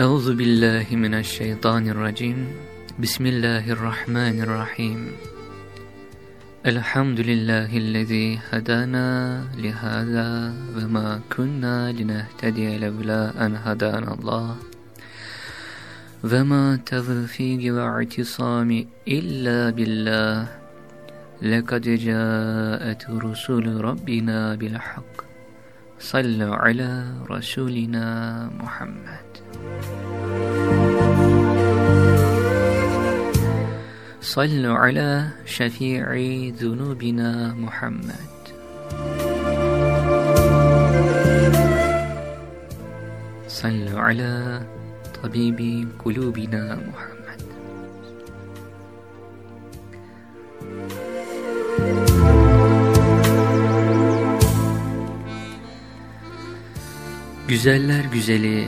أعوذ بالله من الشيطان الرجيم. بسم الله الرحمن الرحيم. الحمد لله الذي هدانا لهذا وما كنا لنهتدي لولا أن هدانا الله. وما توفيقي واعتصامي إلا بالله. لقد جاءت رسول ربنا بالحق. صلوا على رسولنا محمد. شفيع ذنوبنا محمد صلوا على طبيب قلوبنا محمد Güzeller güzeli,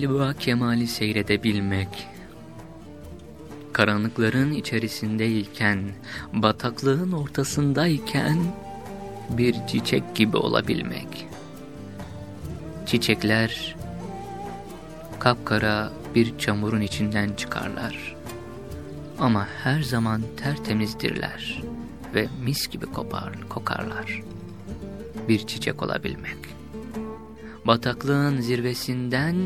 Cemali bu kemali seyredebilmek, karanlıkların içerisindeyken, bataklığın ortasındayken bir çiçek gibi olabilmek. Çiçekler kapkara bir çamurun içinden çıkarlar. Ama her zaman tertemizdirler ve mis gibi kopar, kokarlar. Bir çiçek olabilmek bataklığın zirvesinden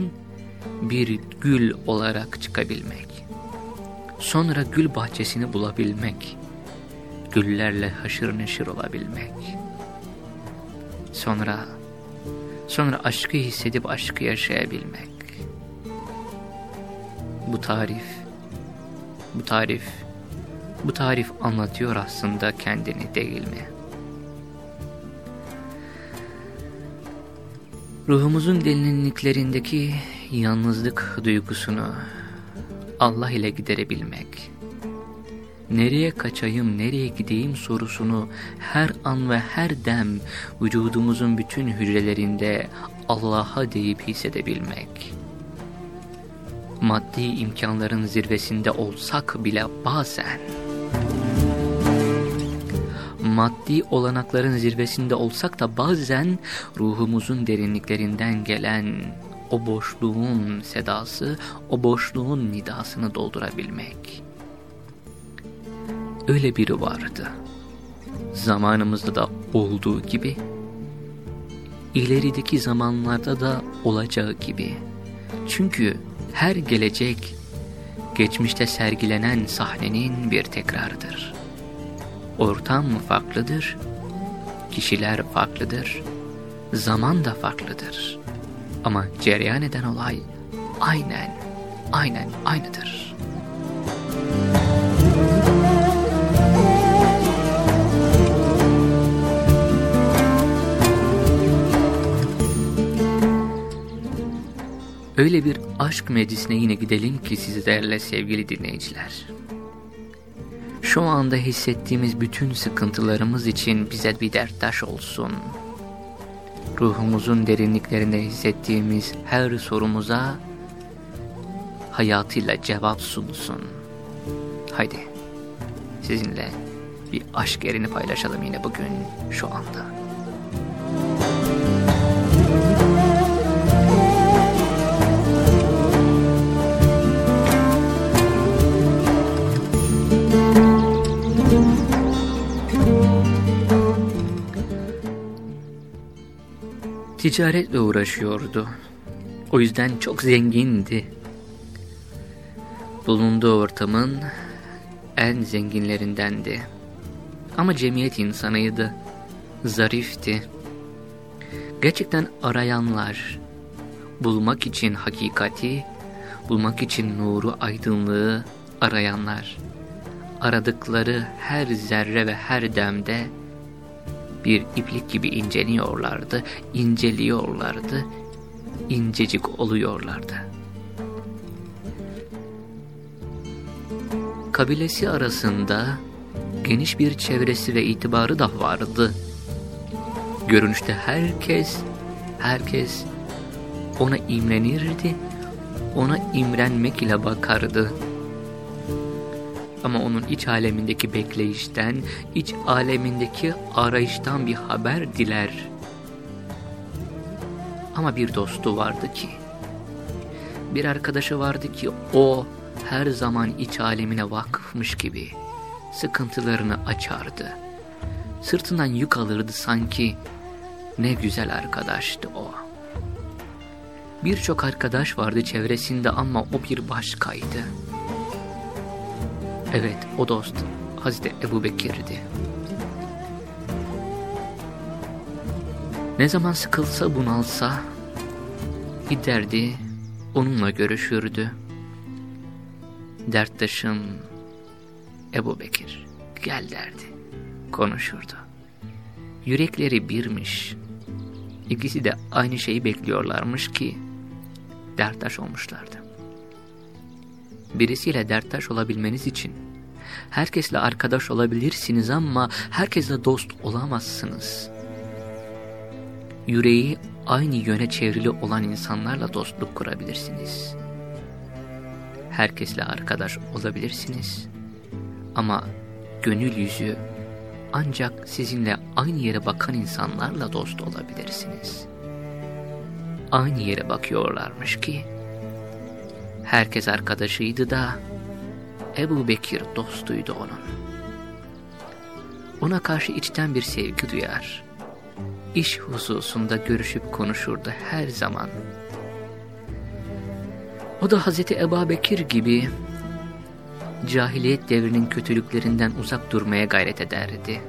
bir gül olarak çıkabilmek. Sonra gül bahçesini bulabilmek. Güllerle haşır neşir olabilmek. Sonra, sonra aşkı hissedip aşkı yaşayabilmek. Bu tarif, bu tarif, bu tarif anlatıyor aslında kendini değil mi? Ruhumuzun derinliklerindeki yalnızlık duygusunu Allah ile giderebilmek, nereye kaçayım, nereye gideyim sorusunu her an ve her dem vücudumuzun bütün hücrelerinde Allah'a deyip hissedebilmek, maddi imkanların zirvesinde olsak bile bazen, maddi olanakların zirvesinde olsak da bazen ruhumuzun derinliklerinden gelen o boşluğun sedası, o boşluğun nidasını doldurabilmek. Öyle biri vardı. Zamanımızda da olduğu gibi, ilerideki zamanlarda da olacağı gibi. Çünkü her gelecek, geçmişte sergilenen sahnenin bir tekrarıdır. Ortam farklıdır, kişiler farklıdır, zaman da farklıdır. Ama cereyan eden olay aynen, aynen aynıdır. Öyle bir aşk meclisine yine gidelim ki sizlerle sevgili dinleyiciler şu anda hissettiğimiz bütün sıkıntılarımız için bize bir derttaş olsun. Ruhumuzun derinliklerinde hissettiğimiz her sorumuza hayatıyla cevap sunsun. Haydi sizinle bir aşk yerini paylaşalım yine bugün şu anda. Ticaretle uğraşıyordu. O yüzden çok zengindi. Bulunduğu ortamın en zenginlerindendi. Ama cemiyet insanıydı. Zarifti. Gerçekten arayanlar, bulmak için hakikati, bulmak için nuru, aydınlığı arayanlar, aradıkları her zerre ve her demde bir iplik gibi inceliyorlardı, inceliyorlardı, incecik oluyorlardı. Kabilesi arasında geniş bir çevresi ve itibarı da vardı. Görünüşte herkes, herkes ona imrenirdi, ona imrenmek ile bakardı. Ama onun iç alemindeki bekleyişten, iç alemindeki arayıştan bir haber diler. Ama bir dostu vardı ki, bir arkadaşı vardı ki o her zaman iç alemine vakıfmış gibi sıkıntılarını açardı. Sırtından yük alırdı sanki. Ne güzel arkadaştı o. Birçok arkadaş vardı çevresinde ama o bir başkaydı. Evet, o dost Hazreti Ebu Bekir'di. Ne zaman sıkılsa bunalsa, giderdi, onunla görüşürdü. Derttaşım Ebu Bekir, gel derdi, konuşurdu. Yürekleri birmiş, ikisi de aynı şeyi bekliyorlarmış ki, derttaş olmuşlardı. Birisiyle derttaş olabilmeniz için, herkesle arkadaş olabilirsiniz ama herkesle dost olamazsınız. Yüreği aynı yöne çevrili olan insanlarla dostluk kurabilirsiniz. Herkesle arkadaş olabilirsiniz. Ama gönül yüzü ancak sizinle aynı yere bakan insanlarla dost olabilirsiniz. Aynı yere bakıyorlarmış ki, herkes arkadaşıydı da, Ebu Bekir dostuydu onun. Ona karşı içten bir sevgi duyar. İş hususunda görüşüp konuşurdu her zaman. O da Hazreti Ebu Bekir gibi cahiliyet devrinin kötülüklerinden uzak durmaya gayret ederdi.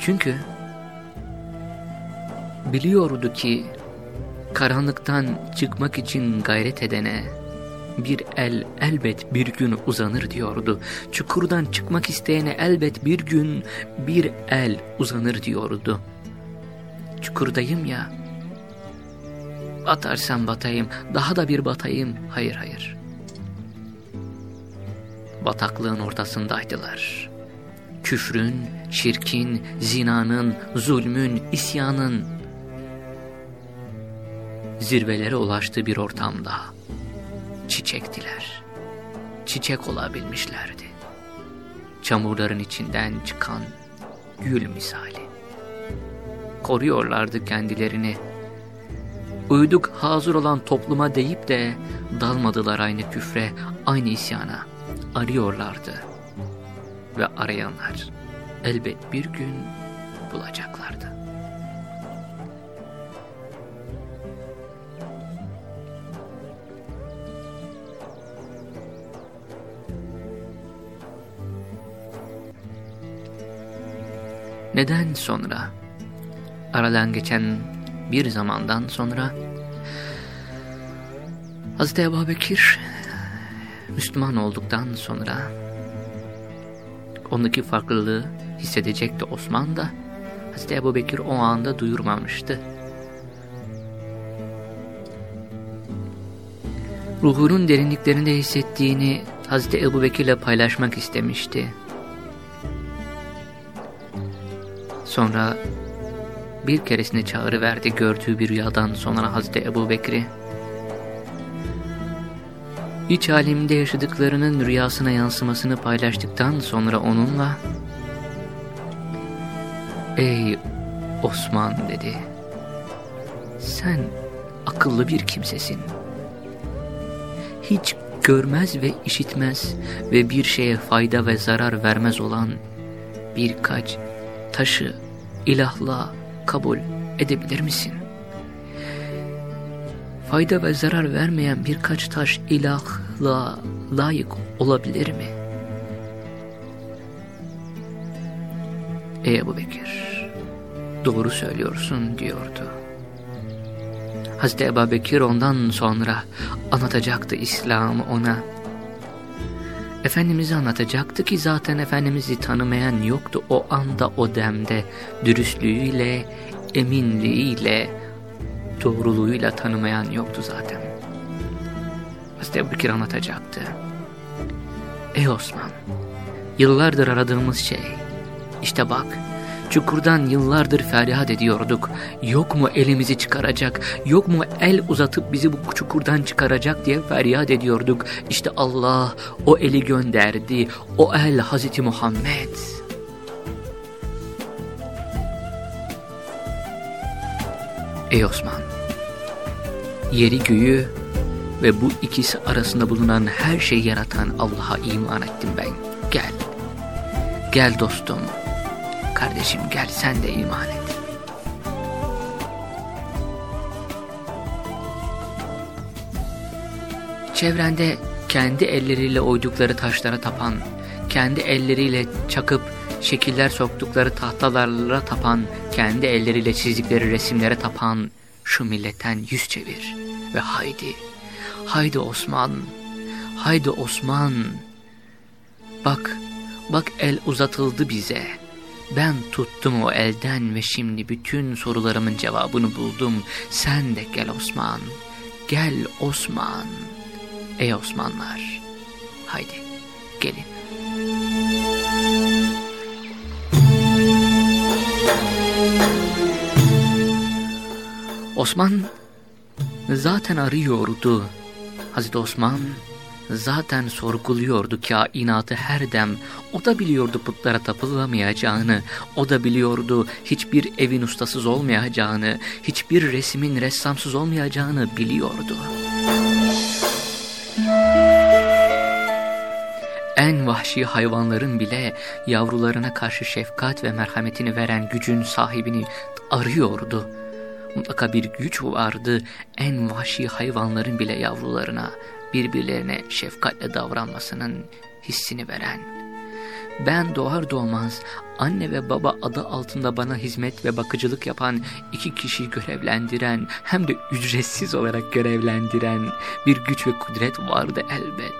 Çünkü biliyordu ki karanlıktan çıkmak için gayret edene bir el elbet bir gün uzanır diyordu. Çukurdan çıkmak isteyene elbet bir gün bir el uzanır diyordu. Çukurdayım ya, batarsam batayım, daha da bir batayım, hayır hayır. Bataklığın ortasındaydılar. Küfrün, şirkin, zinanın, zulmün, isyanın zirvelere ulaştığı bir ortamda çiçektiler. Çiçek olabilmişlerdi. Çamurların içinden çıkan gül misali. Koruyorlardı kendilerini. Uyduk hazır olan topluma deyip de dalmadılar aynı küfre, aynı isyana. Arıyorlardı. Ve arayanlar elbet bir gün bulacaklardı. Neden sonra? Aradan geçen bir zamandan sonra Hz. Ebu Bekir Müslüman olduktan sonra ondaki farklılığı hissedecekti Osman da Hz. Ebu Bekir o anda duyurmamıştı. Ruhunun derinliklerinde hissettiğini Hz. Ebu Bekir paylaşmak istemişti. Sonra bir keresinde çağrı verdi gördüğü bir rüyadan sonra Hazreti Ebu Bekir'i. İç alemde yaşadıklarının rüyasına yansımasını paylaştıktan sonra onunla Ey Osman dedi. Sen akıllı bir kimsesin. Hiç görmez ve işitmez ve bir şeye fayda ve zarar vermez olan birkaç taşı ilahla kabul edebilir misin? Fayda ve zarar vermeyen birkaç taş ilahla layık olabilir mi? Ey Ebu Bekir, doğru söylüyorsun diyordu. Hazreti Ebu Bekir ondan sonra anlatacaktı İslam'ı ona. Efendimiz'i anlatacaktı ki zaten Efendimiz'i tanımayan yoktu o anda o demde dürüstlüğüyle, eminliğiyle, doğruluğuyla tanımayan yoktu zaten. Hazreti Ebu anlatacaktı. Ey Osman, yıllardır aradığımız şey, işte bak, Çukurdan yıllardır feryat ediyorduk. Yok mu elimizi çıkaracak, yok mu el uzatıp bizi bu çukurdan çıkaracak diye feryat ediyorduk. İşte Allah o eli gönderdi, o el Hazreti Muhammed. Ey Osman, yeri göğü ve bu ikisi arasında bulunan her şeyi yaratan Allah'a iman ettim ben. Gel, gel dostum. Kardeşim gel sen de iman et. Çevrende kendi elleriyle oydukları taşlara tapan, kendi elleriyle çakıp şekiller soktukları tahtalarla tapan, kendi elleriyle çizdikleri resimlere tapan şu milletten yüz çevir ve haydi, haydi Osman, haydi Osman, bak, bak el uzatıldı bize.'' Ben tuttum o elden ve şimdi bütün sorularımın cevabını buldum. Sen de gel Osman. Gel Osman. Ey Osmanlar. Haydi gelin. Osman zaten arıyordu. Hazreti Osman zaten sorguluyordu kainatı her dem. O da biliyordu putlara tapılamayacağını, o da biliyordu hiçbir evin ustasız olmayacağını, hiçbir resmin ressamsız olmayacağını biliyordu. En vahşi hayvanların bile yavrularına karşı şefkat ve merhametini veren gücün sahibini arıyordu. Mutlaka bir güç vardı en vahşi hayvanların bile yavrularına birbirlerine şefkatle davranmasının hissini veren, ben doğar doğmaz anne ve baba adı altında bana hizmet ve bakıcılık yapan iki kişiyi görevlendiren hem de ücretsiz olarak görevlendiren bir güç ve kudret vardı elbet.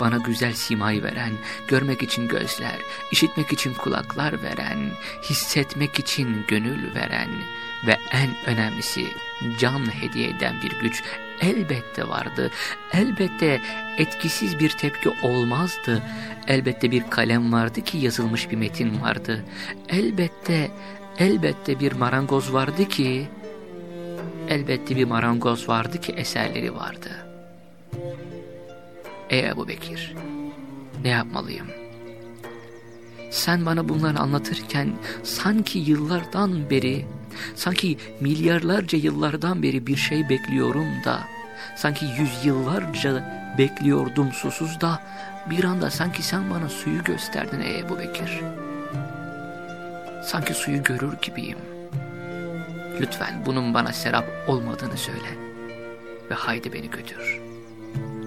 Bana güzel simayı veren, görmek için gözler, işitmek için kulaklar veren, hissetmek için gönül veren ve en önemlisi can hediye eden bir güç elbette vardı. Elbette etkisiz bir tepki olmazdı. Elbette bir kalem vardı ki yazılmış bir metin vardı. Elbette, elbette bir marangoz vardı ki, elbette bir marangoz vardı ki eserleri vardı. Ey Ebu Bekir, ne yapmalıyım? Sen bana bunları anlatırken sanki yıllardan beri Sanki milyarlarca yıllardan beri bir şey bekliyorum da, sanki yüzyıllarca bekliyordum susuz da, bir anda sanki sen bana suyu gösterdin ey Ebu Bekir. Sanki suyu görür gibiyim. Lütfen bunun bana serap olmadığını söyle ve haydi beni götür.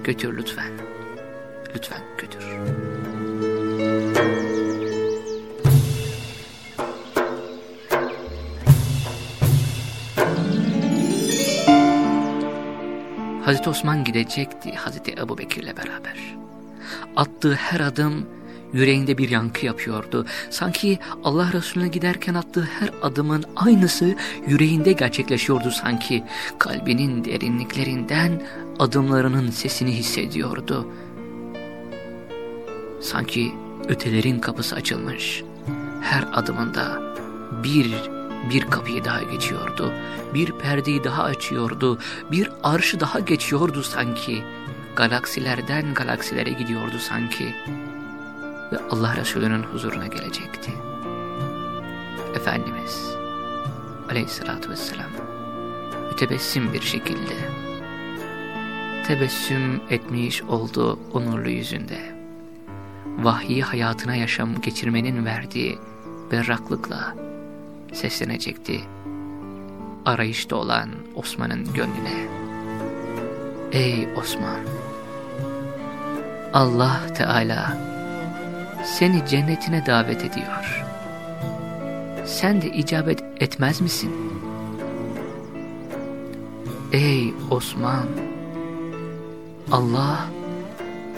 Götür lütfen. Lütfen götür. Hazreti Osman gidecekti Hazreti Ebu Bekir'le beraber. Attığı her adım yüreğinde bir yankı yapıyordu. Sanki Allah Resulüne giderken attığı her adımın aynısı yüreğinde gerçekleşiyordu sanki. Kalbinin derinliklerinden adımlarının sesini hissediyordu. Sanki ötelerin kapısı açılmış. Her adımında bir bir kapıyı daha geçiyordu, bir perdeyi daha açıyordu, bir arşı daha geçiyordu sanki. Galaksilerden galaksilere gidiyordu sanki. Ve Allah Resulü'nün huzuruna gelecekti. Efendimiz aleyhissalatü vesselam mütebessim bir şekilde tebessüm etmiş oldu onurlu yüzünde. Vahyi hayatına yaşam geçirmenin verdiği berraklıkla seslenecekti. Arayışta olan Osman'ın gönlüne. Ey Osman! Allah Teala seni cennetine davet ediyor. Sen de icabet etmez misin? Ey Osman! Allah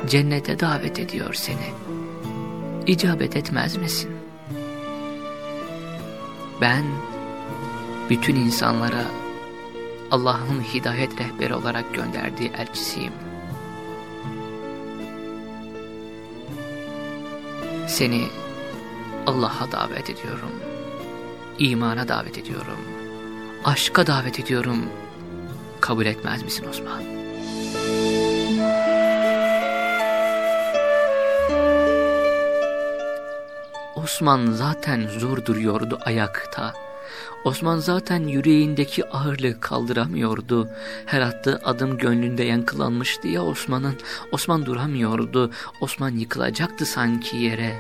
cennete davet ediyor seni. İcabet etmez misin? Ben bütün insanlara Allah'ın hidayet rehberi olarak gönderdiği elçisiyim. Seni Allah'a davet ediyorum. İmana davet ediyorum. Aşka davet ediyorum. Kabul etmez misin Osman? Osman zaten zor duruyordu ayakta. Osman zaten yüreğindeki ağırlığı kaldıramıyordu. Her attığı adım gönlünde yankılanmıştı ya Osman'ın. Osman duramıyordu. Osman yıkılacaktı sanki yere.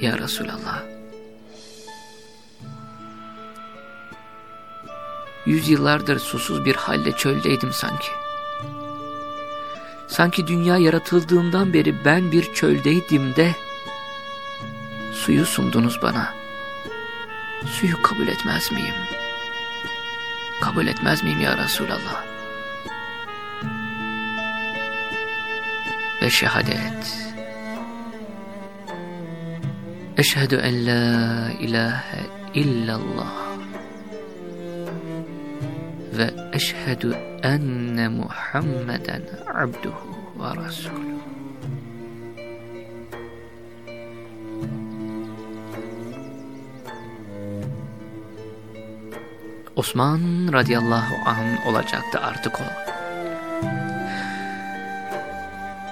Ya Resulallah. Yüzyıllardır susuz bir halle çöldeydim sanki. Sanki dünya yaratıldığından beri ben bir çöldeydim de suyu sundunuz bana. Suyu kabul etmez miyim? Kabul etmez miyim ya Resulallah? Ve şehadet. Eşhedü en la ilahe illallah. Ve eşhedü enne Muhammeden abduhu ve resuluhu. Osman radıyallahu anh olacaktı artık o.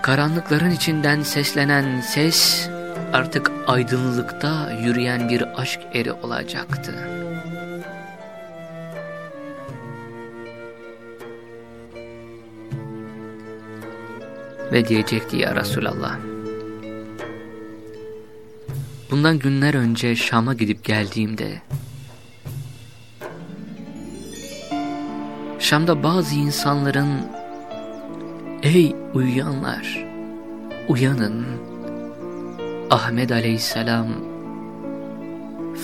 Karanlıkların içinden seslenen ses artık aydınlıkta yürüyen bir aşk eri olacaktı. Ve diyecekti ya Resulallah. Bundan günler önce Şam'a gidip geldiğimde Şam'da bazı insanların Ey uyuyanlar uyanın Ahmet aleyhisselam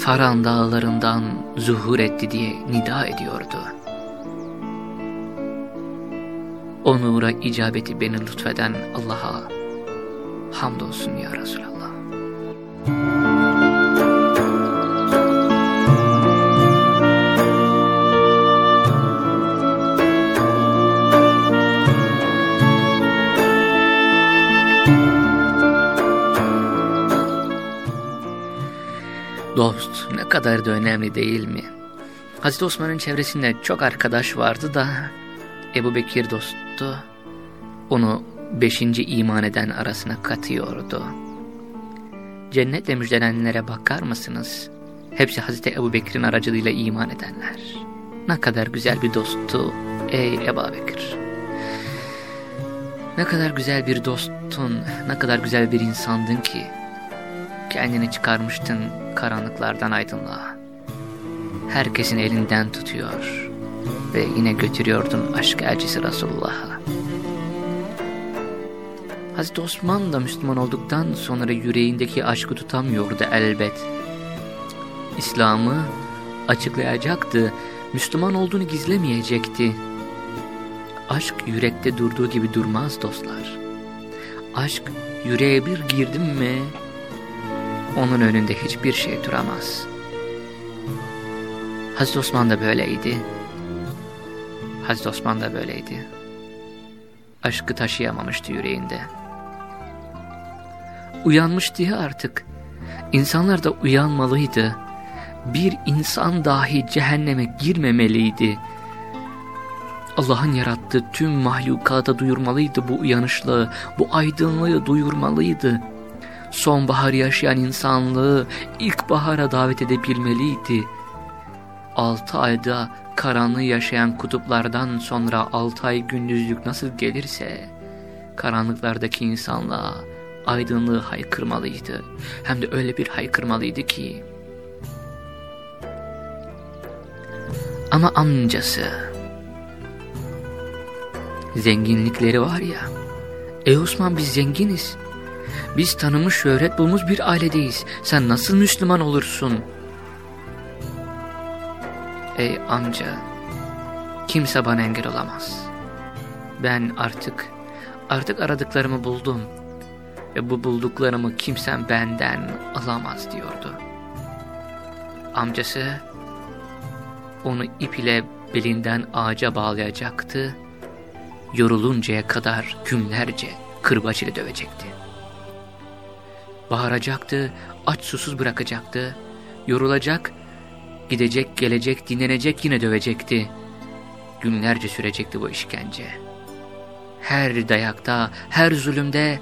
Faran dağlarından zuhur etti diye nida ediyordu. O nura icabeti beni lütfeden Allah'a hamdolsun ya Resulallah. Dost ne kadar da önemli değil mi? Hazreti Osman'ın çevresinde çok arkadaş vardı da Ebu Bekir dosttu. Onu beşinci iman eden arasına katıyordu. Cennetle müjdelenenlere bakar mısınız? Hepsi Hazreti Ebu Bekir'in aracılığıyla iman edenler. Ne kadar güzel bir dosttu ey Ebu Bekir. Ne kadar güzel bir dostun, ne kadar güzel bir insandın ki kendini çıkarmıştın karanlıklardan aydınlığa. Herkesin elinden tutuyor ve yine götürüyordun aşk elçisi Resulullah'a. Hazreti Osman da Müslüman olduktan sonra yüreğindeki aşkı tutamıyordu elbet. İslam'ı açıklayacaktı, Müslüman olduğunu gizlemeyecekti. Aşk yürekte durduğu gibi durmaz dostlar. Aşk yüreğe bir girdim mi onun önünde hiçbir şey duramaz. Hazreti Osman da böyleydi. Hazreti Osman da böyleydi. Aşkı taşıyamamıştı yüreğinde. Uyanmıştı ya artık. İnsanlar da uyanmalıydı. Bir insan dahi cehenneme girmemeliydi. Allah'ın yarattığı tüm mahlukata duyurmalıydı bu uyanışlığı, bu aydınlığı duyurmalıydı sonbahar yaşayan insanlığı ilkbahara davet edebilmeliydi. Altı ayda karanlığı yaşayan kutuplardan sonra altı ay gündüzlük nasıl gelirse, karanlıklardaki insanlığa aydınlığı haykırmalıydı. Hem de öyle bir haykırmalıydı ki, Ama amcası zenginlikleri var ya. Ey Osman biz zenginiz. Biz tanımış şöhret bulmuş bir ailedeyiz. Sen nasıl Müslüman olursun? Ey amca, kimse bana engel olamaz. Ben artık, artık aradıklarımı buldum. Ve bu bulduklarımı kimsen benden alamaz diyordu. Amcası onu ip ile belinden ağaca bağlayacaktı yoruluncaya kadar günlerce kırbaç ile dövecekti. Bağıracaktı, aç susuz bırakacaktı, yorulacak, gidecek, gelecek, dinlenecek yine dövecekti. Günlerce sürecekti bu işkence. Her dayakta, her zulümde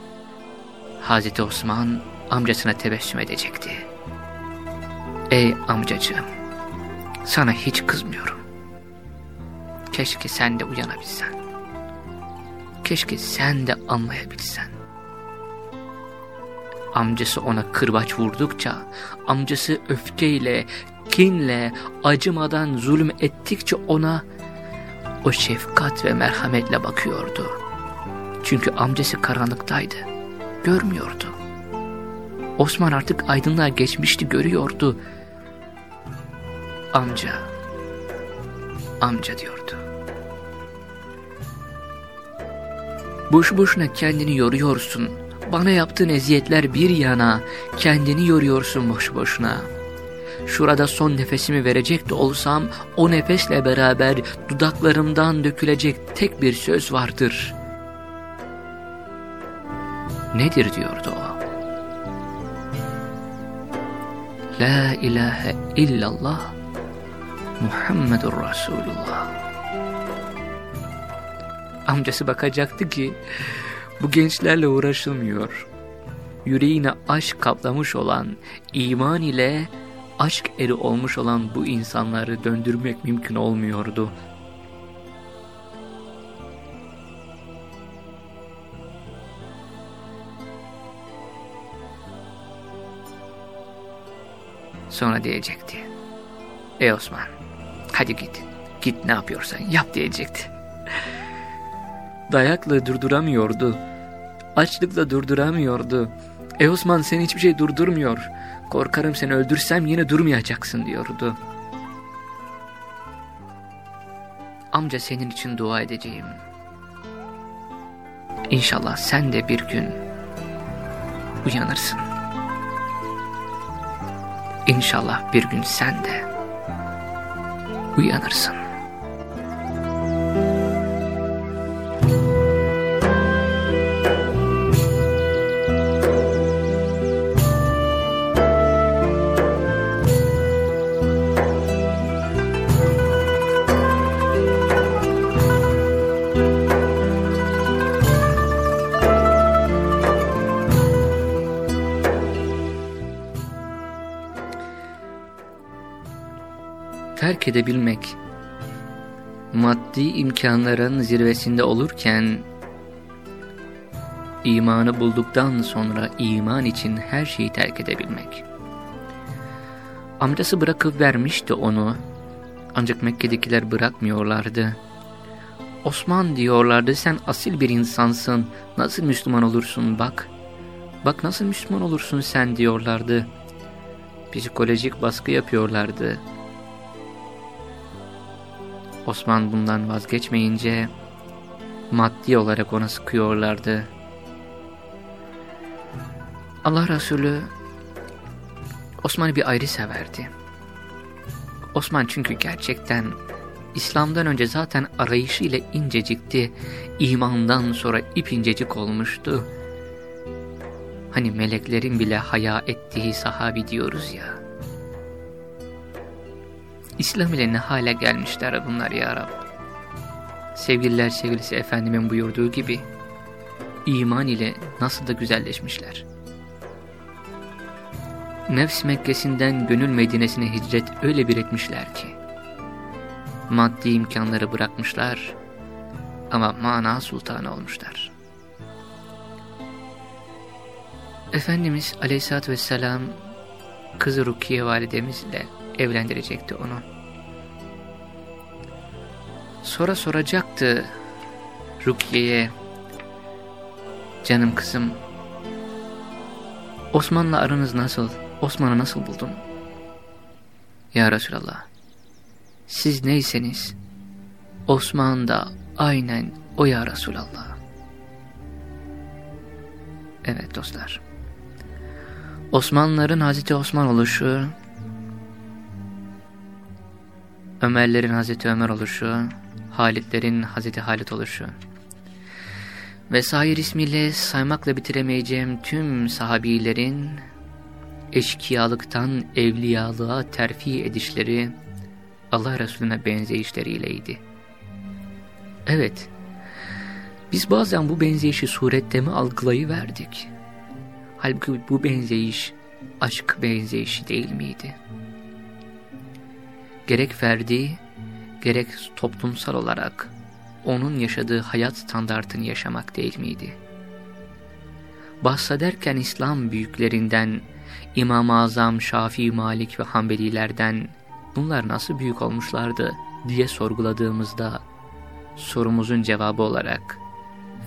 Hazreti Osman amcasına tebessüm edecekti. Ey amcacığım, sana hiç kızmıyorum. Keşke sen de uyanabilsen. Keşke sen de anlayabilsen. Amcası ona kırbaç vurdukça, amcası öfkeyle, kinle, acımadan zulüm ettikçe ona o şefkat ve merhametle bakıyordu. Çünkü amcası karanlıktaydı, görmüyordu. Osman artık aydınlığa geçmişti, görüyordu. Amca, amca diyordu. Boş boşuna kendini yoruyorsun. Bana yaptığın eziyetler bir yana, kendini yoruyorsun boş boşuna. Şurada son nefesimi verecek de olsam, o nefesle beraber dudaklarımdan dökülecek tek bir söz vardır. Nedir diyordu o? La ilahe illallah Muhammedur Resulullah amcası bakacaktı ki bu gençlerle uğraşılmıyor. Yüreğine aşk kaplamış olan, iman ile aşk eri olmuş olan bu insanları döndürmek mümkün olmuyordu. Sonra diyecekti. Ey Osman, hadi git, git ne yapıyorsan yap diyecekti. Dayakla durduramıyordu. Açlıkla durduramıyordu. E Osman seni hiçbir şey durdurmuyor. Korkarım seni öldürsem yine durmayacaksın diyordu. Amca senin için dua edeceğim. İnşallah sen de bir gün uyanırsın. İnşallah bir gün sen de uyanırsın. Terk edebilmek, maddi imkanların zirvesinde olurken, imanı bulduktan sonra iman için her şeyi terk edebilmek. Amcası bırakıp vermişti onu, ancak Mekke'dekiler bırakmıyorlardı. Osman diyorlardı sen asil bir insansın, nasıl Müslüman olursun bak. Bak nasıl Müslüman olursun sen diyorlardı. Psikolojik baskı yapıyorlardı. Osman bundan vazgeçmeyince maddi olarak ona sıkıyorlardı. Allah Resulü Osman'ı bir ayrı severdi. Osman çünkü gerçekten İslam'dan önce zaten arayışıyla incecikti, imandan sonra ipincecik olmuştu. Hani meleklerin bile haya ettiği sahabi diyoruz ya. İslam ile ne hale gelmişler bunlar ya Rab. Sevgililer sevgilisi Efendimin buyurduğu gibi iman ile nasıl da güzelleşmişler. Nefs Mekkesi'nden gönül Medine'sine hicret öyle bir etmişler ki maddi imkanları bırakmışlar ama mana sultanı olmuşlar. Efendimiz Aleyhisselatü Vesselam kızı Rukiye validemizle evlendirecekti onu. Sonra soracaktı Rukiye'ye, canım kızım, Osman'la aranız nasıl? Osman'ı nasıl buldun? Ya Resulallah, siz neyseniz, Osman da aynen o ya Resulallah. Evet dostlar. Osmanlıların Hazreti Osman oluşu, Ömerlerin Hazreti Ömer oluşu, Halitlerin Hazreti Halit oluşu vesaire ismiyle saymakla bitiremeyeceğim tüm sahabilerin eşkıyalıktan evliyalığa terfi edişleri Allah Resulüne benzeyişleriyleydi. Evet, biz bazen bu benzeyişi surette mi algılayıverdik? Halbuki bu benzeyiş aşk benzeyişi değil miydi? Gerek ferdi, gerek toplumsal olarak onun yaşadığı hayat standartını yaşamak değil miydi? Bahsederken İslam büyüklerinden, İmam-ı Azam, Şafii, Malik ve Hanbelilerden bunlar nasıl büyük olmuşlardı diye sorguladığımızda sorumuzun cevabı olarak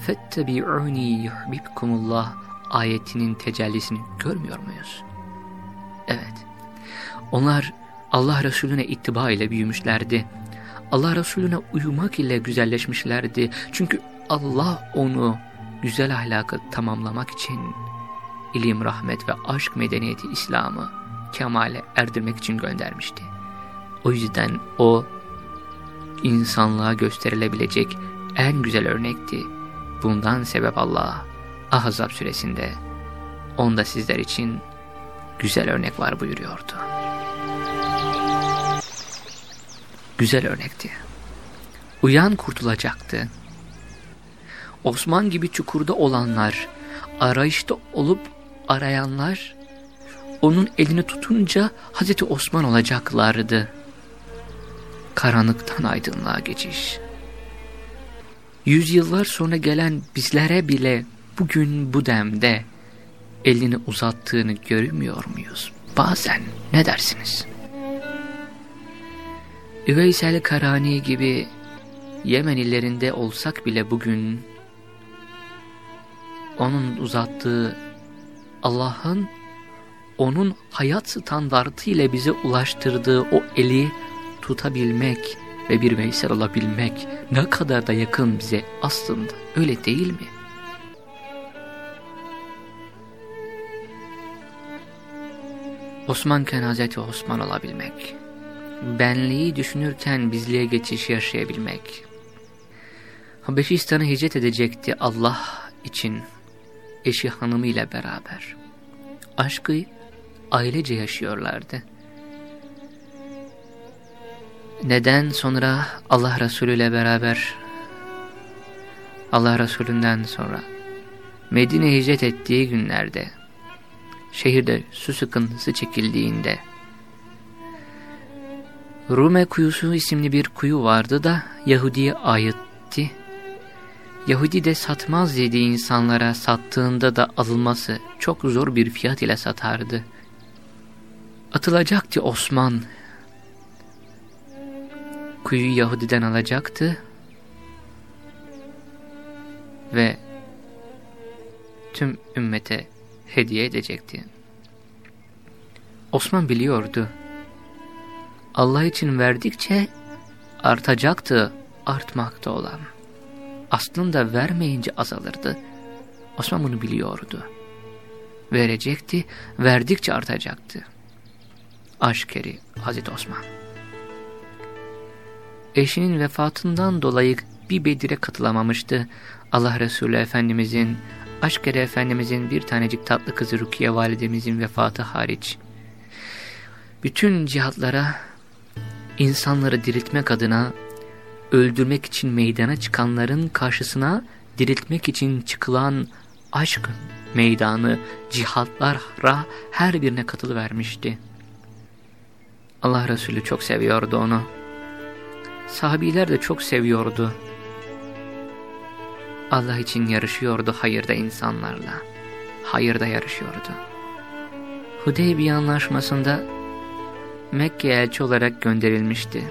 فَاتَّبِعُونِي يُحْبِبْكُمُ اللّٰهِ ayetinin tecellisini görmüyor muyuz? Evet, onlar Allah Resulüne ittiba ile büyümüşlerdi. Allah Resulüne uyumak ile güzelleşmişlerdi. Çünkü Allah onu güzel ahlakı tamamlamak için ilim, rahmet ve aşk medeniyeti İslam'ı kemale erdirmek için göndermişti. O yüzden o insanlığa gösterilebilecek en güzel örnekti. Bundan sebep Allah Ahzab suresinde onda sizler için güzel örnek var buyuruyordu. Güzel örnekti. Uyan kurtulacaktı. Osman gibi çukurda olanlar, arayışta olup arayanlar, onun elini tutunca Hazreti Osman olacaklardı. Karanlıktan aydınlığa geçiş. Yüzyıllar sonra gelen bizlere bile bugün bu demde elini uzattığını görmüyor muyuz? Bazen ne dersiniz? Üveysel Karani gibi Yemen illerinde olsak bile bugün onun uzattığı Allah'ın onun hayat standartı ile bize ulaştırdığı o eli tutabilmek ve bir Veysel olabilmek ne kadar da yakın bize aslında öyle değil mi? Osmanken Hazreti Osman olabilmek, benliği düşünürken bizliğe geçiş yaşayabilmek. Habeşistan'a hicret edecekti Allah için eşi hanımıyla beraber. Aşkı ailece yaşıyorlardı. Neden sonra Allah Resulü ile beraber Allah Resulünden sonra Medine hicret ettiği günlerde şehirde su sıkıntısı çekildiğinde Rume kuyusu isimli bir kuyu vardı da Yahudi'ye aitti. Yahudi de satmaz dediği insanlara sattığında da alınması çok zor bir fiyat ile satardı. Atılacaktı Osman. Kuyuyu Yahudi'den alacaktı. Ve tüm ümmete hediye edecekti. Osman biliyordu. Allah için verdikçe artacaktı artmakta olan. Aslında vermeyince azalırdı. Osman bunu biliyordu. Verecekti, verdikçe artacaktı. Aşkeri Hazreti Osman. Eşinin vefatından dolayı bir Bedir'e katılamamıştı. Allah Resulü Efendimizin, Aşkeri Efendimizin bir tanecik tatlı kızı Rukiye validemizin vefatı hariç. Bütün cihatlara insanları diriltmek adına öldürmek için meydana çıkanların karşısına diriltmek için çıkılan aşk meydanı cihatlara her birine katılıvermişti. Allah Resulü çok seviyordu onu. Sahabiler de çok seviyordu. Allah için yarışıyordu hayırda insanlarla. Hayırda yarışıyordu. Hudeybiye anlaşmasında Mekke'ye elçi olarak gönderilmişti.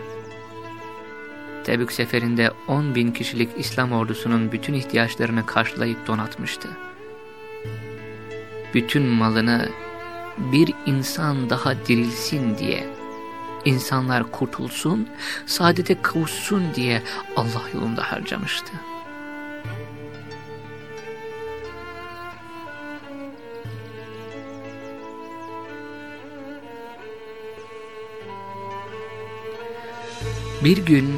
Tebük seferinde 10 bin kişilik İslam ordusunun bütün ihtiyaçlarını karşılayıp donatmıştı. Bütün malını bir insan daha dirilsin diye, insanlar kurtulsun, saadete kavuşsun diye Allah yolunda harcamıştı. Bir gün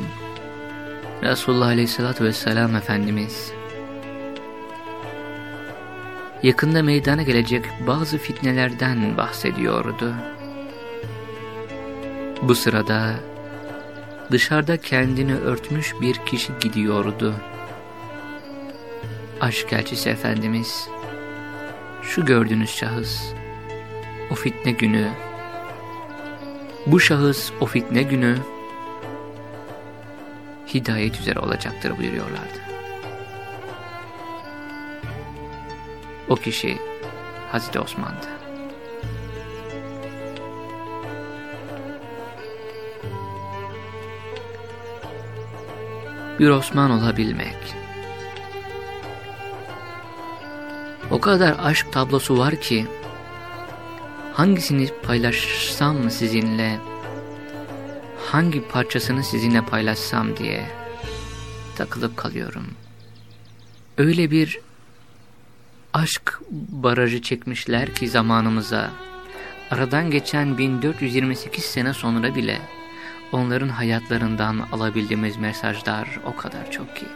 Resulullah Aleyhisselatü Vesselam Efendimiz yakında meydana gelecek bazı fitnelerden bahsediyordu. Bu sırada dışarıda kendini örtmüş bir kişi gidiyordu. Aşk elçisi Efendimiz, şu gördüğünüz şahıs, o fitne günü, bu şahıs o fitne günü, hidayet üzere olacaktır buyuruyorlardı. O kişi Hazreti Osman'dı. Bir Osman olabilmek. O kadar aşk tablosu var ki hangisini paylaşsam sizinle hangi parçasını sizinle paylaşsam diye takılıp kalıyorum. Öyle bir aşk barajı çekmişler ki zamanımıza, aradan geçen 1428 sene sonra bile onların hayatlarından alabildiğimiz mesajlar o kadar çok ki.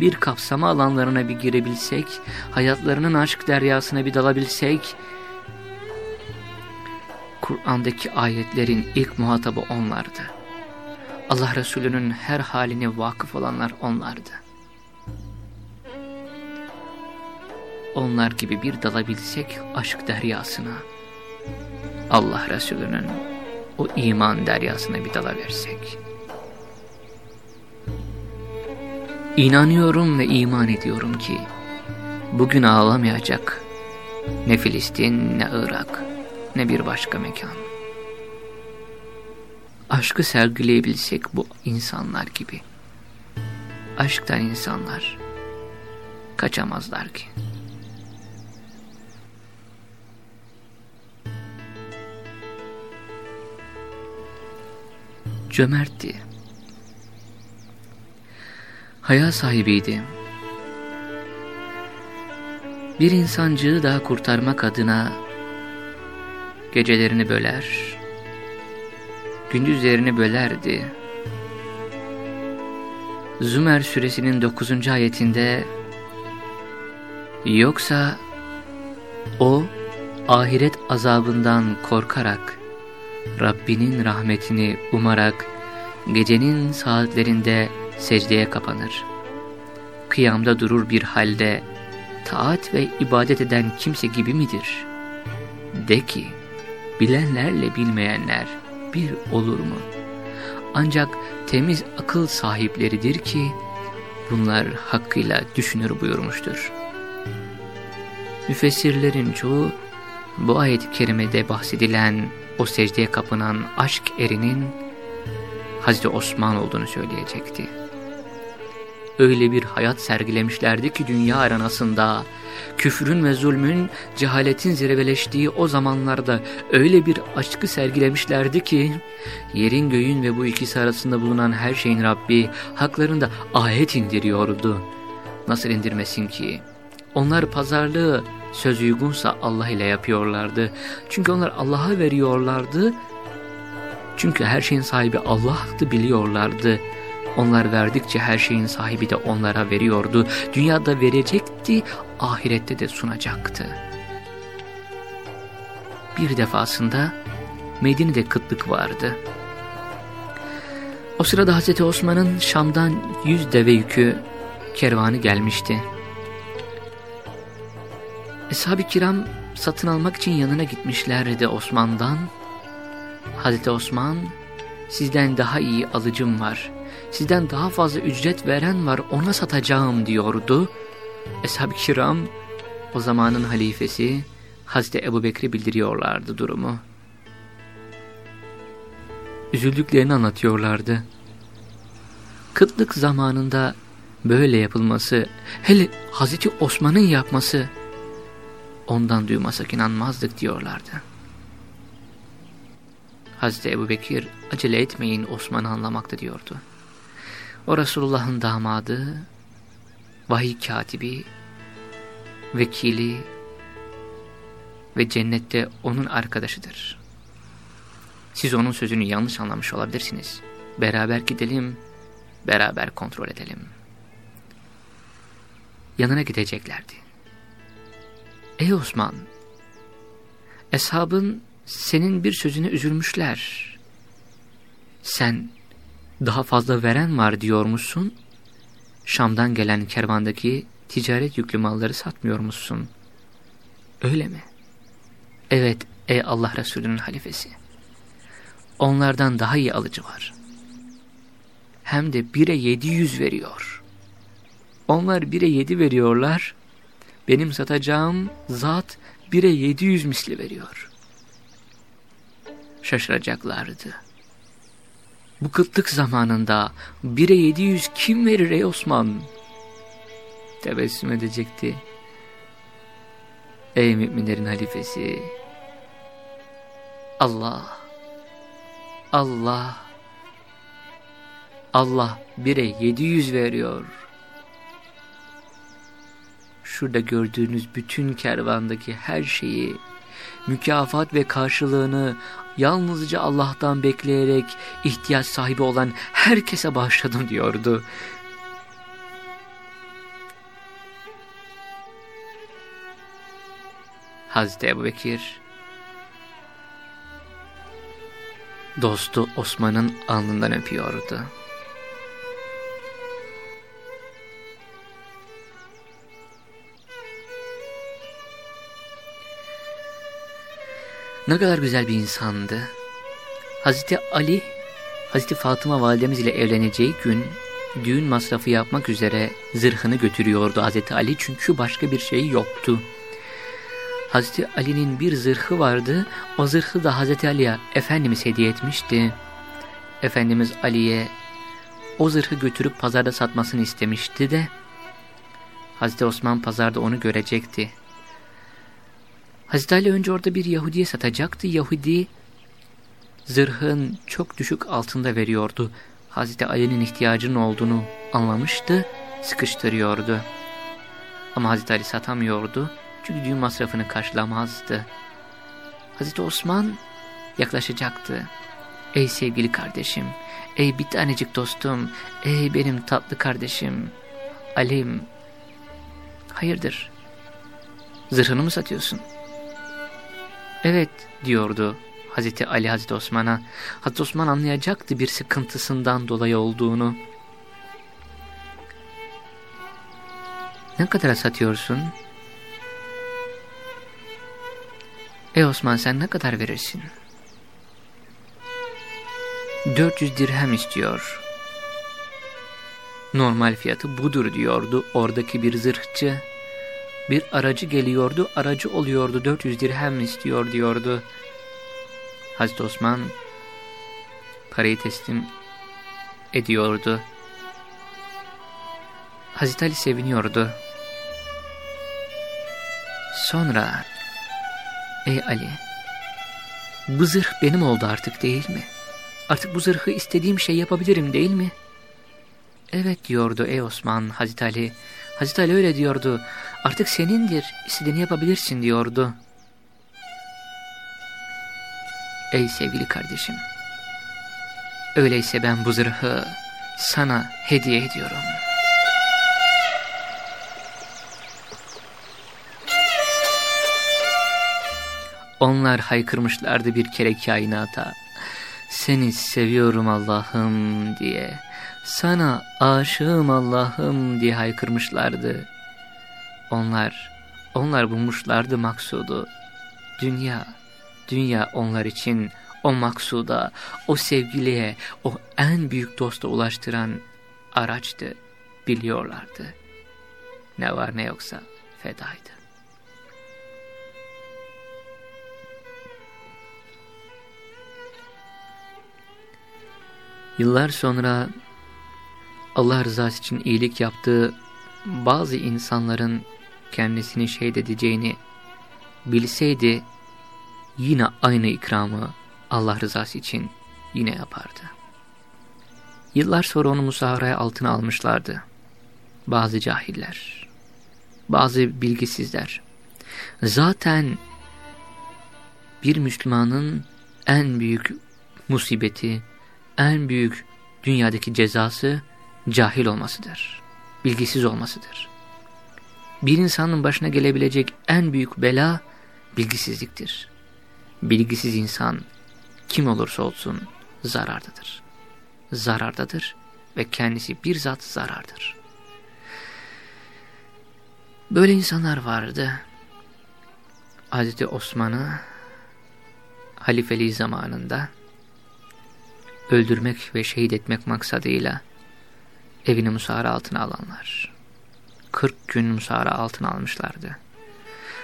Bir kapsama alanlarına bir girebilsek, hayatlarının aşk deryasına bir dalabilsek, Kur'an'daki ayetlerin ilk muhatabı onlardı. Allah Resulü'nün her haline vakıf olanlar onlardı. Onlar gibi bir dalabilsek aşk deryasına, Allah Resulü'nün o iman deryasına bir dalaversek. İnanıyorum ve iman ediyorum ki, bugün ağlamayacak ne Filistin ne Irak ne bir başka mekan. Aşkı sergileyebilsek bu insanlar gibi. Aşktan insanlar kaçamazlar ki. Cömertti. Haya sahibiydi. Bir insancığı daha kurtarmak adına Gecelerini böler, gündüzlerini bölerdi. Zümer suresinin 9. ayetinde Yoksa o ahiret azabından korkarak Rabbinin rahmetini umarak gecenin saatlerinde secdeye kapanır. Kıyamda durur bir halde taat ve ibadet eden kimse gibi midir? De ki, bilenlerle bilmeyenler bir olur mu? Ancak temiz akıl sahipleridir ki bunlar hakkıyla düşünür buyurmuştur. Müfessirlerin çoğu bu ayet-i kerimede bahsedilen o secdeye kapınan aşk erinin Hazreti Osman olduğunu söyleyecekti. Öyle bir hayat sergilemişlerdi ki dünya aranasında küfrün ve zulmün, cehaletin zirveleştiği o zamanlarda öyle bir aşkı sergilemişlerdi ki, yerin göğün ve bu ikisi arasında bulunan her şeyin Rabbi haklarında ayet indiriyordu. Nasıl indirmesin ki? Onlar pazarlığı söz uygunsa Allah ile yapıyorlardı. Çünkü onlar Allah'a veriyorlardı. Çünkü her şeyin sahibi Allah'tı biliyorlardı. Onlar verdikçe her şeyin sahibi de onlara veriyordu. Dünyada verecekti, ahirette de sunacaktı. Bir defasında Medine'de kıtlık vardı. O sırada Hz. Osman'ın Şam'dan yüz deve yükü kervanı gelmişti. Eshab-ı kiram satın almak için yanına gitmişlerdi Osman'dan. Hazreti Osman, sizden daha iyi alıcım var sizden daha fazla ücret veren var ona satacağım diyordu. Eshab-ı kiram o zamanın halifesi Hazreti Ebu Bekir'e bildiriyorlardı durumu. Üzüldüklerini anlatıyorlardı. kıtlık zamanında böyle yapılması, hele Hazreti Osman'ın yapması, ondan duymasak inanmazdık diyorlardı. Hazreti Ebu Bekir acele etmeyin Osman'ı anlamakta diyordu. O Resulullah'ın damadı, vahiy katibi, vekili ve cennette onun arkadaşıdır. Siz onun sözünü yanlış anlamış olabilirsiniz. Beraber gidelim, beraber kontrol edelim. Yanına gideceklerdi. Ey Osman, eshabın senin bir sözüne üzülmüşler. Sen daha fazla veren var diyormuşsun, Şam'dan gelen kervandaki ticaret yüklü malları satmıyormuşsun. Öyle mi? Evet ey Allah Resulü'nün halifesi. Onlardan daha iyi alıcı var. Hem de bire yedi yüz veriyor. Onlar bire yedi veriyorlar. Benim satacağım zat bire yedi yüz misli veriyor. Şaşıracaklardı. Bu kıtlık zamanında bire yedi yüz kim verir ey Osman? Tebessüm edecekti. Ey müminlerin halifesi! Allah! Allah! Allah bire yedi yüz veriyor. Şurada gördüğünüz bütün kervandaki her şeyi, mükafat ve karşılığını yalnızca Allah'tan bekleyerek ihtiyaç sahibi olan herkese bağışladım diyordu. Hazreti Ebu Bekir, dostu Osman'ın alnından öpüyordu. Ne kadar güzel bir insandı. Hazreti Ali, Hazreti Fatıma validemiz ile evleneceği gün düğün masrafı yapmak üzere zırhını götürüyordu Hazreti Ali çünkü başka bir şey yoktu. Hazreti Ali'nin bir zırhı vardı, o zırhı da Hazreti Ali'ye Efendimiz hediye etmişti. Efendimiz Ali'ye o zırhı götürüp pazarda satmasını istemişti de Hazreti Osman pazarda onu görecekti. Hazreti Ali önce orada bir Yahudi'ye satacaktı. Yahudi zırhın çok düşük altında veriyordu. Hazreti Ali'nin ihtiyacının olduğunu anlamıştı, sıkıştırıyordu. Ama Hazreti Ali satamıyordu çünkü düğün masrafını karşılamazdı. Hazreti Osman yaklaşacaktı. Ey sevgili kardeşim, ey bir tanecik dostum, ey benim tatlı kardeşim, Ali'm. Hayırdır, zırhını mı satıyorsun?'' Evet diyordu Hazreti Ali Hazreti Osman'a. Hazreti Osman anlayacaktı bir sıkıntısından dolayı olduğunu. Ne kadara satıyorsun? Ey Osman sen ne kadar verirsin? 400 dirhem istiyor. Normal fiyatı budur diyordu oradaki bir zırhçı. Bir aracı geliyordu, aracı oluyordu, 400 dirhem istiyor diyordu. Hazreti Osman parayı teslim ediyordu. Hazreti Ali seviniyordu. Sonra, ey Ali, bu zırh benim oldu artık değil mi? Artık bu zırhı istediğim şey yapabilirim değil mi? Evet diyordu ey Osman Hazreti Ali. Hazreti Ali öyle diyordu. Artık senindir, istediğini yapabilirsin diyordu. Ey sevgili kardeşim, öyleyse ben bu zırhı sana hediye ediyorum. Onlar haykırmışlardı bir kere kainata. Seni seviyorum Allah'ım diye. Sana aşığım Allah'ım diye haykırmışlardı. Onlar, onlar bulmuşlardı maksudu. Dünya, dünya onlar için o maksuda, o sevgiliye, o en büyük dosta ulaştıran araçtı, biliyorlardı. Ne var ne yoksa fedaydı. Yıllar sonra Allah rızası için iyilik yaptığı bazı insanların kendisini şehit edeceğini bilseydi yine aynı ikramı Allah rızası için yine yapardı. Yıllar sonra onu musaharaya altına almışlardı. Bazı cahiller, bazı bilgisizler. Zaten bir Müslümanın en büyük musibeti, en büyük dünyadaki cezası cahil olmasıdır. Bilgisiz olmasıdır. Bir insanın başına gelebilecek en büyük bela bilgisizliktir. Bilgisiz insan kim olursa olsun zarardadır. Zarardadır ve kendisi bir zat zarardır. Böyle insanlar vardı. Hazreti Osman'ı halifeliği zamanında öldürmek ve şehit etmek maksadıyla evini musara altına alanlar. 40 gün musara altına almışlardı.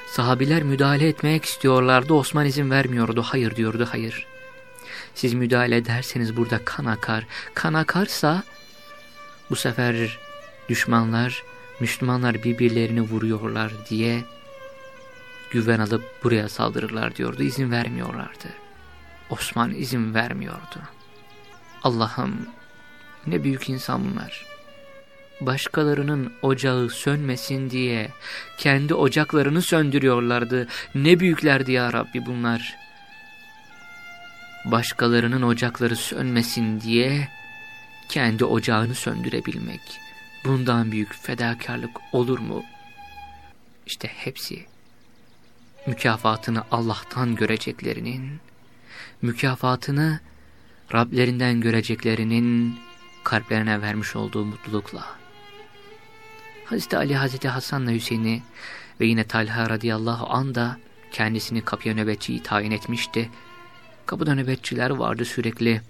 Sahabiler müdahale etmek istiyorlardı. Osman izin vermiyordu. Hayır diyordu hayır. Siz müdahale ederseniz burada kan akar. Kan akarsa bu sefer düşmanlar, Müslümanlar birbirlerini vuruyorlar diye güven alıp buraya saldırırlar diyordu. İzin vermiyorlardı. Osman izin vermiyordu. Allah'ım ne büyük insan bunlar. Başkalarının ocağı sönmesin diye kendi ocaklarını söndürüyorlardı. Ne büyüklerdi ya Rabbi bunlar. Başkalarının ocakları sönmesin diye kendi ocağını söndürebilmek. Bundan büyük fedakarlık olur mu? İşte hepsi mükafatını Allah'tan göreceklerinin, mükafatını Rablerinden göreceklerinin kalplerine vermiş olduğu mutlulukla. Hazreti Ali, Hazreti Hasan'la Hüseyin'i ve yine Talha radıyallahu an da kendisini kapıya nöbetçi tayin etmişti. Kapıda nöbetçiler vardı sürekli.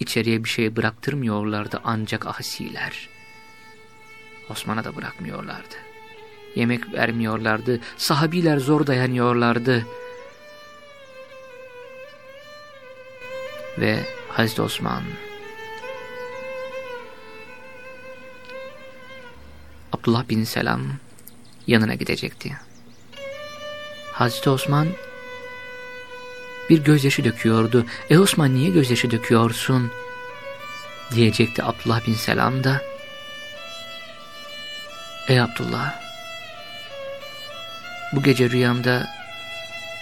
İçeriye bir şey bıraktırmıyorlardı ancak asiler. Osman'a da bırakmıyorlardı. Yemek vermiyorlardı. Sahabiler zor dayanıyorlardı. Ve Hazreti Osman Abdullah bin Selam yanına gidecekti. Hazreti Osman bir gözyaşı döküyordu. E Osman niye gözyaşı döküyorsun? Diyecekti Abdullah bin Selam da. Ey Abdullah bu gece rüyamda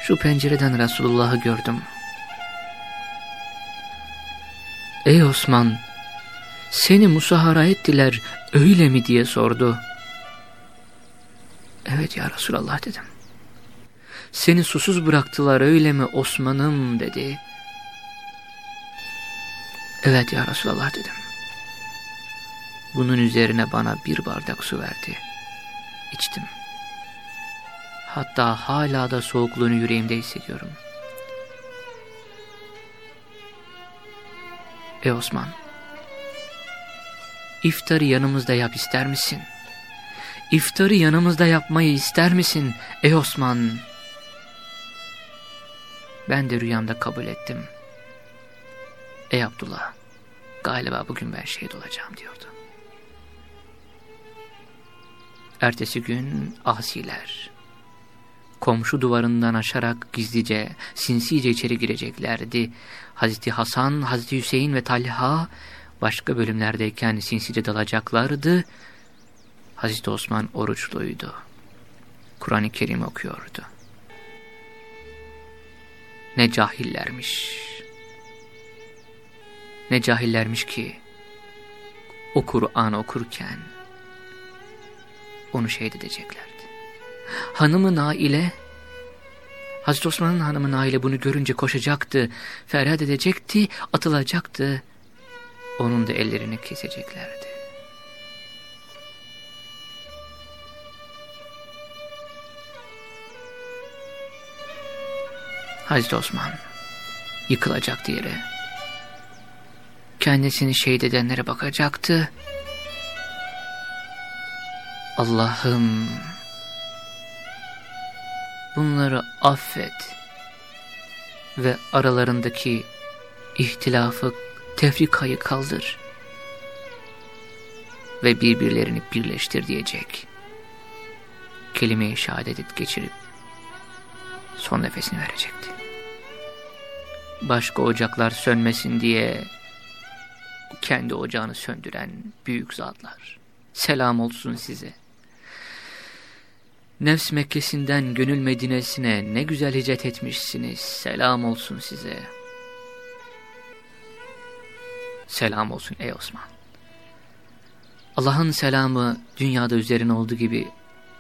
şu pencereden Resulullah'ı gördüm. Ey Osman, seni musahara ettiler öyle mi diye sordu. Evet ya Resulallah dedim. Seni susuz bıraktılar öyle mi Osman'ım dedi. Evet ya Resulallah dedim. Bunun üzerine bana bir bardak su verdi. İçtim. Hatta hala da soğukluğunu yüreğimde hissediyorum. Ey Osman, iftarı yanımızda yap ister misin? İftarı yanımızda yapmayı ister misin ey Osman? Ben de rüyamda kabul ettim. Ey Abdullah, galiba bugün ben şehit olacağım diyordu. Ertesi gün asiler, komşu duvarından aşarak gizlice, sinsice içeri gireceklerdi. Hazreti Hasan, Hazreti Hüseyin ve Talha başka bölümlerdeyken sinsice dalacaklardı. Hazreti Osman oruçluydu. Kur'an-ı Kerim okuyordu. Ne cahillermiş. Ne cahillermiş ki o Kur'an okurken onu şehit edeceklerdi. Hanımı Naile, Hazreti Osman'ın hanımı Naile bunu görünce koşacaktı, feryat edecekti, atılacaktı. Onun da ellerini keseceklerdi. Hazreti Osman yıkılacaktı yere. Kendisini şehit edenlere bakacaktı. Allah'ım bunları affet ve aralarındaki ihtilafı, tefrikayı kaldır. ve birbirlerini birleştir diyecek. Kelime-i şehadet geçirip son nefesini verecekti. Başka ocaklar sönmesin diye kendi ocağını söndüren büyük zatlar. Selam olsun size. Nefs Mekkesi'nden gönül Medine'sine ne güzel hicret etmişsiniz. Selam olsun size. Selam olsun ey Osman. Allah'ın selamı dünyada üzerine olduğu gibi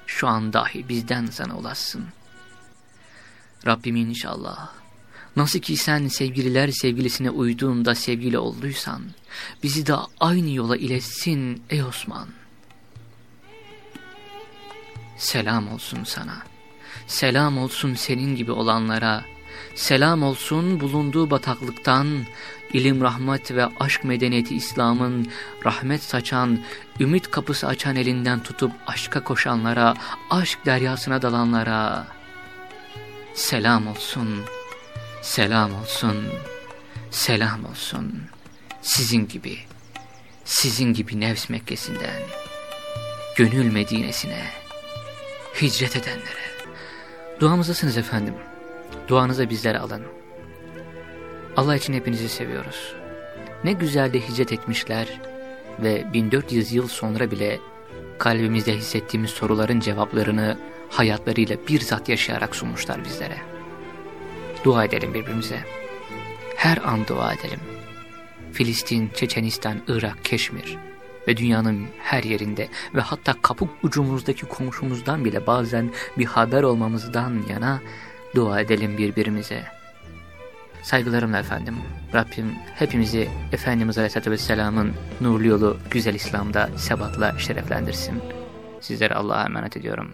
şu an dahi bizden sana ulaşsın. Rabbim inşallah. Nasıl ki sen sevgililer sevgilisine uyduğunda sevgili olduysan, bizi de aynı yola iletsin ey Osman. Selam olsun sana. Selam olsun senin gibi olanlara. Selam olsun bulunduğu bataklıktan, ilim, rahmet ve aşk medeniyeti İslam'ın rahmet saçan, ümit kapısı açan elinden tutup aşka koşanlara, aşk deryasına dalanlara. Selam olsun, selam olsun, selam olsun. Sizin gibi, sizin gibi nefs Mekkesi'nden, gönül Medine'sine, hicret edenlere. Duamızdasınız efendim. Duanıza bizleri alın. Allah için hepinizi seviyoruz. Ne güzel de hicret etmişler ve 1400 yıl sonra bile kalbimizde hissettiğimiz soruların cevaplarını hayatlarıyla bizzat yaşayarak sunmuşlar bizlere. Dua edelim birbirimize. Her an dua edelim. Filistin, Çeçenistan, Irak, Keşmir ve dünyanın her yerinde ve hatta kapuk ucumuzdaki komşumuzdan bile bazen bir haber olmamızdan yana dua edelim birbirimize. Saygılarımla efendim. Rabbim hepimizi Efendimiz Aleyhisselatü Vesselam'ın nurlu yolu güzel İslam'da sebatla şereflendirsin. Sizlere Allah'a emanet ediyorum.